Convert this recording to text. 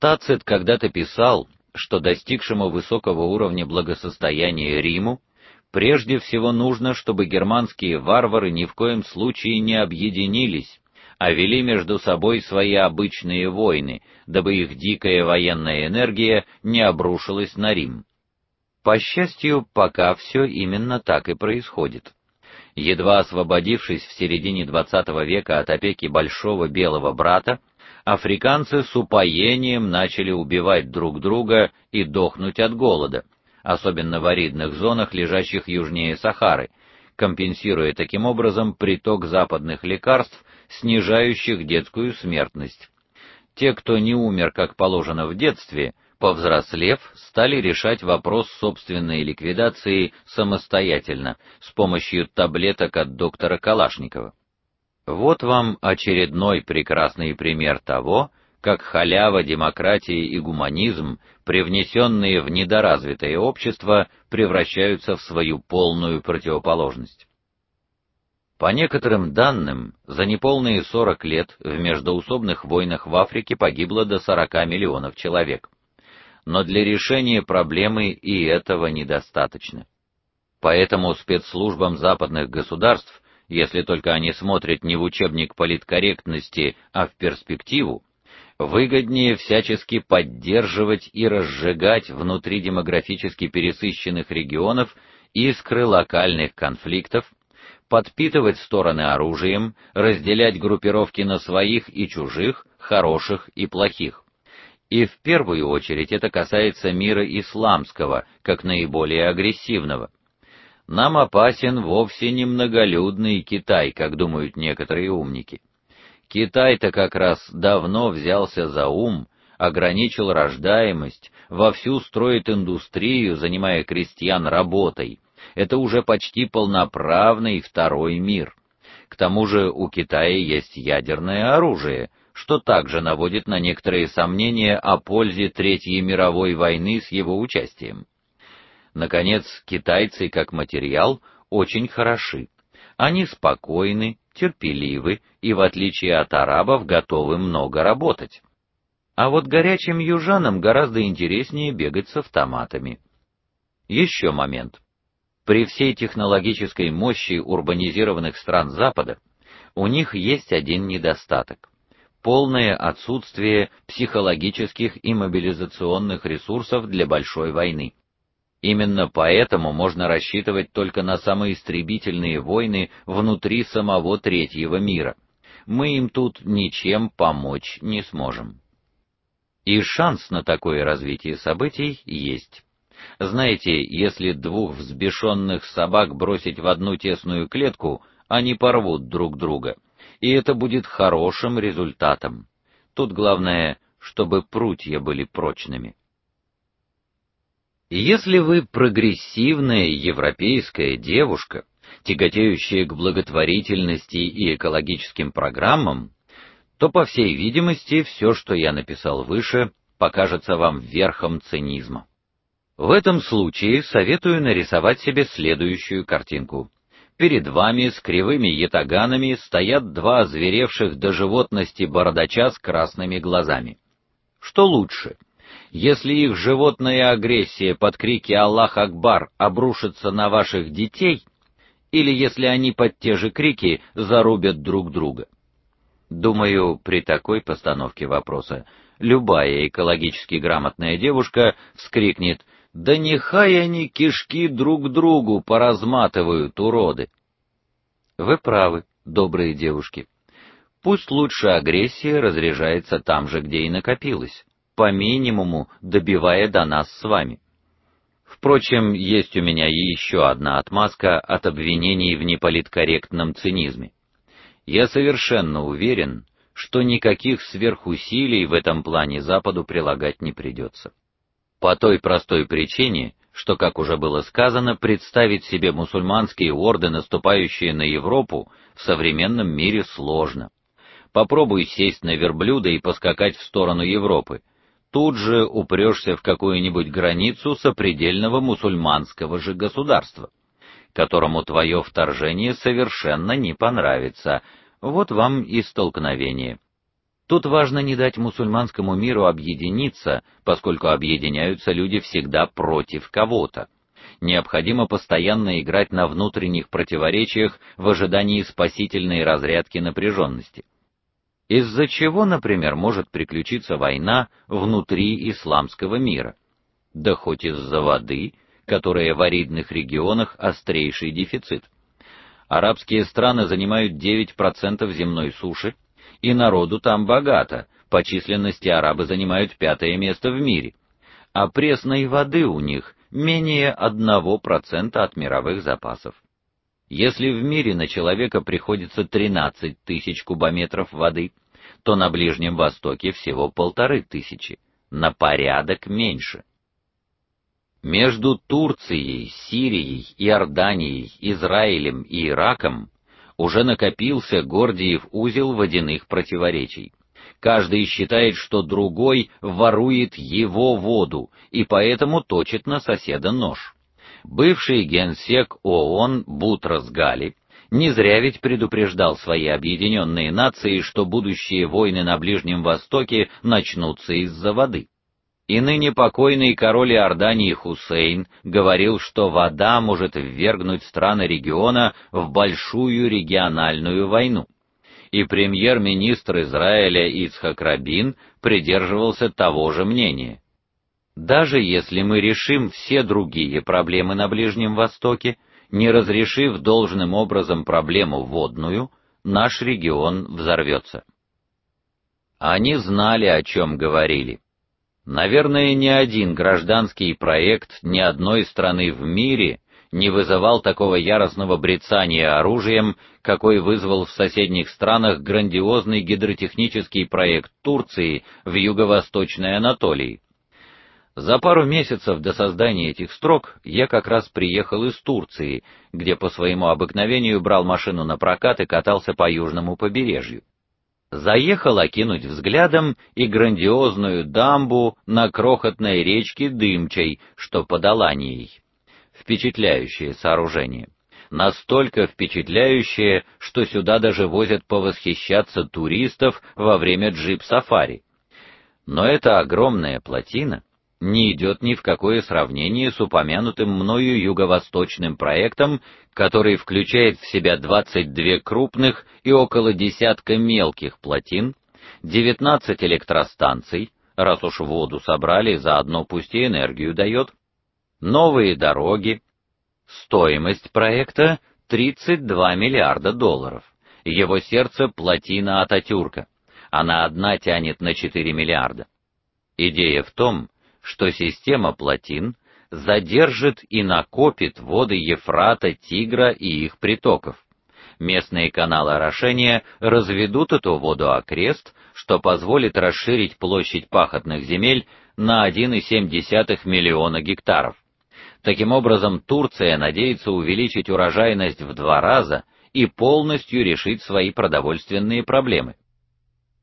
Тацит когда-то писал, что достигшему высокого уровня благосостояния Риму прежде всего нужно, чтобы германские варвары ни в коем случае не объединились, а вели между собой свои обычные войны, дабы их дикая военная энергия не обрушилась на Рим. По счастью, пока все именно так и происходит. Едва освободившись в середине XX века от опеки большого белого брата, африканцы с упоением начали убивать друг друга и дохнуть от голода, особенно в аридных зонах, лежащих южнее Сахары, компенсируя таким образом приток западных лекарств, снижающих детскую смертность. Те, кто не умер как положено в детстве, повзрослев, стали решать вопрос собственной ликвидации самостоятельно с помощью таблеток от доктора Калашникова. Вот вам очередной прекрасный пример того, как халява, демократия и гуманизм, привнесенные в недоразвитое общество, превращаются в свою полную противоположность. По некоторым данным, за неполные 40 лет в междоусобных войнах в Африке погибло до 40 миллионов человек. Но для решения проблемы и этого недостаточно. Поэтому спецслужбам западных государств, если только они смотрят не в учебник политкорректности, а в перспективу, выгоднее всячески поддерживать и разжигать внутри демографически пересыщенных регионов искры локальных конфликтов подпитывать стороны оружием, разделять группировки на своих и чужих, хороших и плохих. И в первую очередь это касается мира исламского, как наиболее агрессивного. Нам опасен вовсе не многолюдный Китай, как думают некоторые умники. Китай-то как раз давно взялся за ум, ограничил рождаемость, вовсю строит индустрию, занимая крестьян работой это уже почти полноправный второй мир. К тому же у Китая есть ядерное оружие, что также наводит на некоторые сомнения о пользе Третьей мировой войны с его участием. Наконец, китайцы как материал очень хороши. Они спокойны, терпеливы и в отличие от арабов готовы много работать. А вот горячим южанам гораздо интереснее бегать с автоматами. Еще момент. При всей технологической мощи урбанизированных стран Запада у них есть один недостаток полное отсутствие психологических и мобилизационных ресурсов для большой войны. Именно поэтому можно рассчитывать только на самоистребительные войны внутри самого третьего мира. Мы им тут ничем помочь не сможем. И шанс на такое развитие событий есть. Знаете, если двух взбешенных собак бросить в одну тесную клетку, они порвут друг друга, и это будет хорошим результатом. Тут главное, чтобы прутья были прочными. Если вы прогрессивная европейская девушка, тяготеющая к благотворительности и экологическим программам, то по всей видимости, все, что я написал выше, покажется вам верхом цинизма. В этом случае советую нарисовать себе следующую картинку. Перед вами с кривыми ятаганами стоят два озверевших до животности бородача с красными глазами. Что лучше? Если их животная агрессия под крики Аллах Акбар обрушится на ваших детей, или если они под те же крики зарубят друг друга? Думаю, при такой постановке вопроса любая экологически грамотная девушка вскрикнет: да нехай они кишки друг другу поразматывают, уроды. Вы правы, добрые девушки. Пусть лучше агрессия разряжается там же, где и накопилась, по минимуму добивая до нас с вами. Впрочем, есть у меня и еще одна отмазка от обвинений в неполиткорректном цинизме. Я совершенно уверен, что никаких сверхусилий в этом плане Западу прилагать не придется. По той простой причине, что, как уже было сказано, представить себе мусульманские орды, наступающие на Европу, в современном мире сложно. Попробуй сесть на верблюда и поскакать в сторону Европы. Тут же упрёшься в какую-нибудь границу сопредельного мусульманского же государства, которому твое вторжение совершенно не понравится. Вот вам и столкновение. Тут важно не дать мусульманскому миру объединиться, поскольку объединяются люди всегда против кого-то. Необходимо постоянно играть на внутренних противоречиях в ожидании спасительной разрядки напряженности. Из-за чего, например, может приключиться война внутри исламского мира? Да хоть из-за воды, которая в аридных регионах острейший дефицит. Арабские страны занимают 9% земной суши, и народу там богато. По численности арабы занимают пятое место в мире. А пресной воды у них менее 1% от мировых запасов. Если в мире на человека приходится 13 тысяч кубометров воды, то на Ближнем Востоке всего полторы тысячи, на порядок меньше. Между Турцией, Сирией, Иорданией, Израилем и Ираком уже накопился Гордиев узел водяных противоречий. Каждый считает, что другой ворует его воду и поэтому точит на соседа нож. Бывший генсек ООН Бутрос Гали не зря ведь предупреждал свои объединенные нации, что будущие войны на Ближнем Востоке начнутся из-за воды. И ныне покойный король Иордании Хусейн говорил, что вода может ввергнуть страны региона в большую региональную войну. И премьер-министр Израиля Ицхак Рабин придерживался того же мнения. Даже если мы решим все другие проблемы на Ближнем Востоке, не разрешив должным образом проблему водную, наш регион взорвется. Они знали, о чем говорили. Наверное, ни один гражданский проект ни одной страны в мире не вызывал такого яростного брецания оружием, какой вызвал в соседних странах грандиозный гидротехнический проект Турции в юго-восточной Анатолии. За пару месяцев до создания этих строк я как раз приехал из Турции, где по своему обыкновению брал машину на прокат и катался по южному побережью заехал окинуть взглядом и грандиозную дамбу на крохотной речке Дымчей, что под Аланией. Впечатляющее сооружение. Настолько впечатляющее, что сюда даже возят повосхищаться туристов во время джип-сафари. Но эта огромная плотина не идет ни в какое сравнение с упомянутым мною юго-восточным проектом, который включает в себя 22 крупных и около десятка мелких плотин, 19 электростанций, раз уж воду собрали, заодно пусть и энергию дает, новые дороги. Стоимость проекта 32 миллиарда долларов. Его сердце плотина Ататюрка. Она одна тянет на 4 миллиарда. Идея в том, что система плотин задержит и накопит воды Ефрата, Тигра и их притоков. Местные каналы орошения разведут эту воду окрест, что позволит расширить площадь пахотных земель на 1,7 миллиона гектаров. Таким образом, Турция надеется увеличить урожайность в два раза и полностью решить свои продовольственные проблемы.